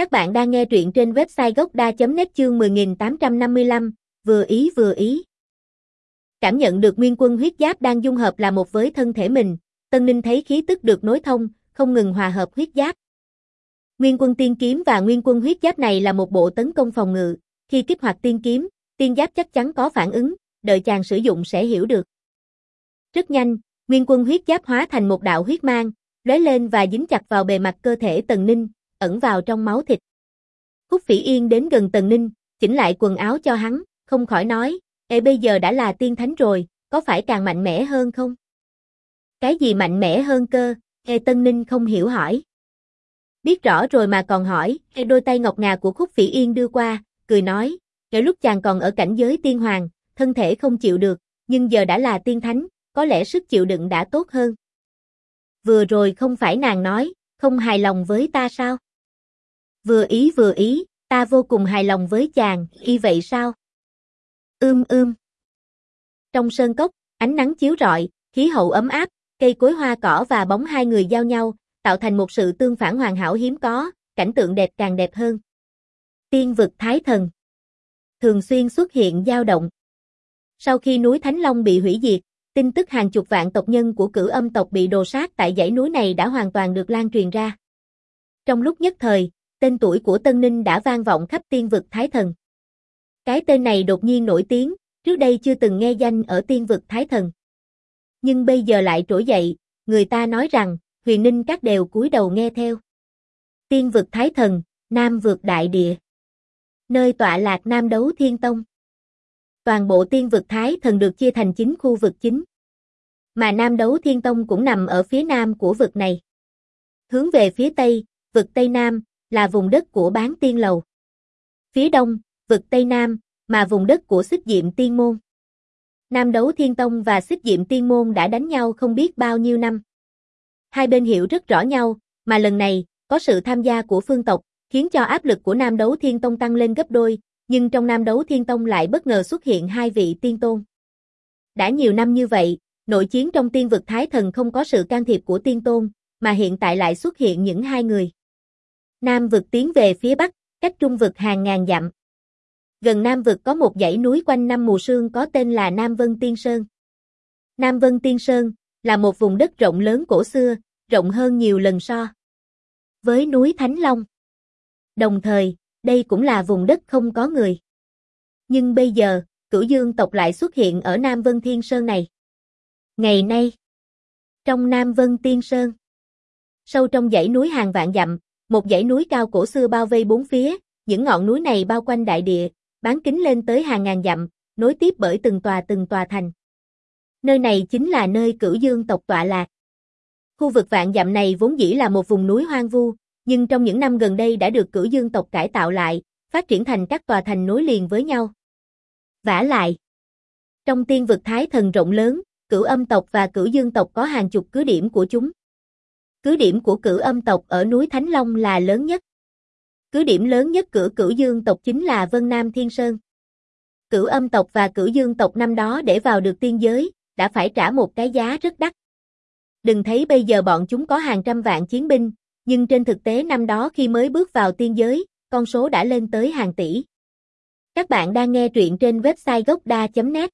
Các bạn đang nghe truyện trên website gocda.net chương 10855, vừa ý vừa ý. Cảm nhận được nguyên quân huyết giáp đang dung hợp là một với thân thể mình, Tân Ninh thấy khí tức được nối thông, không ngừng hòa hợp huyết giáp. Nguyên quân tiên kiếm và nguyên quân huyết giáp này là một bộ tấn công phòng ngự, khi kích hoạt tiên kiếm, tiên giáp chắc chắn có phản ứng, đợi chàng sử dụng sẽ hiểu được. Rất nhanh, nguyên quân huyết giáp hóa thành một đạo huyết mang, lóe lên và dính chặt vào bề mặt cơ thể Tần Ninh, ẩn vào trong máu thịt. khúc Phỉ Yên đến gần Tần Ninh, chỉnh lại quần áo cho hắn, không khỏi nói, Ê bây giờ đã là tiên thánh rồi, có phải càng mạnh mẽ hơn không? Cái gì mạnh mẽ hơn cơ? Ê Tân Ninh không hiểu hỏi. Biết rõ rồi mà còn hỏi, Ê đôi tay ngọc ngà của Khúc Phỉ Yên đưa qua, cười nói, Kể lúc chàng còn ở cảnh giới tiên hoàng, thân thể không chịu được, nhưng giờ đã là tiên thánh, có lẽ sức chịu đựng đã tốt hơn. Vừa rồi không phải nàng nói, không hài lòng với ta sao? Vừa ý vừa ý, ta vô cùng hài lòng với chàng, y vậy sao? Ưm ưm. Trong sơn cốc, ánh nắng chiếu rọi, khí hậu ấm áp, cây cối hoa cỏ và bóng hai người giao nhau, tạo thành một sự tương phản hoàn hảo hiếm có, cảnh tượng đẹp càng đẹp hơn. Tiên vực Thái Thần Thường xuyên xuất hiện dao động. Sau khi núi Thánh Long bị hủy diệt, tin tức hàng chục vạn tộc nhân của cử âm tộc bị đồ sát tại dãy núi này đã hoàn toàn được lan truyền ra. Trong lúc nhất thời, tên tuổi của Tân Ninh đã vang vọng khắp tiên vực Thái Thần. Cái tên này đột nhiên nổi tiếng, trước đây chưa từng nghe danh ở tiên vực Thái Thần. Nhưng bây giờ lại trỗi dậy, người ta nói rằng, huyền ninh các đều cúi đầu nghe theo. Tiên vực Thái Thần, Nam vực Đại Địa. Nơi tọa lạc Nam đấu Thiên Tông. Toàn bộ tiên vực Thái Thần được chia thành 9 khu vực chính. Mà Nam đấu Thiên Tông cũng nằm ở phía nam của vực này. Hướng về phía Tây, vực Tây Nam, là vùng đất của bán tiên lầu. Phía đông, vực Tây Nam, mà vùng đất của xích diệm tiên môn. Nam đấu thiên tông và xích diệm tiên môn đã đánh nhau không biết bao nhiêu năm. Hai bên hiểu rất rõ nhau, mà lần này, có sự tham gia của phương tộc, khiến cho áp lực của Nam đấu thiên tông tăng lên gấp đôi, nhưng trong Nam đấu thiên tông lại bất ngờ xuất hiện hai vị tiên tôn. Đã nhiều năm như vậy, nội chiến trong tiên vực Thái Thần không có sự can thiệp của tiên tôn, mà hiện tại lại xuất hiện những hai người. Nam vực tiến về phía bắc, cách trung vực hàng ngàn dặm. Gần Nam vực có một dãy núi quanh năm mùa sương có tên là Nam Vân Tiên Sơn. Nam Vân Tiên Sơn là một vùng đất rộng lớn cổ xưa, rộng hơn nhiều lần so với núi Thánh Long. Đồng thời, đây cũng là vùng đất không có người. Nhưng bây giờ, cửu dương tộc lại xuất hiện ở Nam Vân Thiên Sơn này. Ngày nay, trong Nam Vân Tiên Sơn, sâu trong dãy núi hàng vạn dặm, một dãy núi cao cổ xưa bao vây bốn phía, những ngọn núi này bao quanh đại địa, bán kính lên tới hàng ngàn dặm, nối tiếp bởi từng tòa từng tòa thành. Nơi này chính là nơi cửu dương tộc tọa lạc. Khu vực vạn dặm này vốn dĩ là một vùng núi hoang vu, nhưng trong những năm gần đây đã được cửu dương tộc cải tạo lại, phát triển thành các tòa thành nối liền với nhau. Vả lại, trong tiên vực thái thần rộng lớn, cửu âm tộc và cửu dương tộc có hàng chục cứ điểm của chúng. Cứ điểm của cửu âm tộc ở núi Thánh Long là lớn nhất. Cứ điểm lớn nhất cửa cửu dương tộc chính là Vân Nam Thiên Sơn. Cửu âm tộc và cửu dương tộc năm đó để vào được tiên giới, đã phải trả một cái giá rất đắt. Đừng thấy bây giờ bọn chúng có hàng trăm vạn chiến binh, nhưng trên thực tế năm đó khi mới bước vào tiên giới, con số đã lên tới hàng tỷ. Các bạn đang nghe truyện trên website gocda.net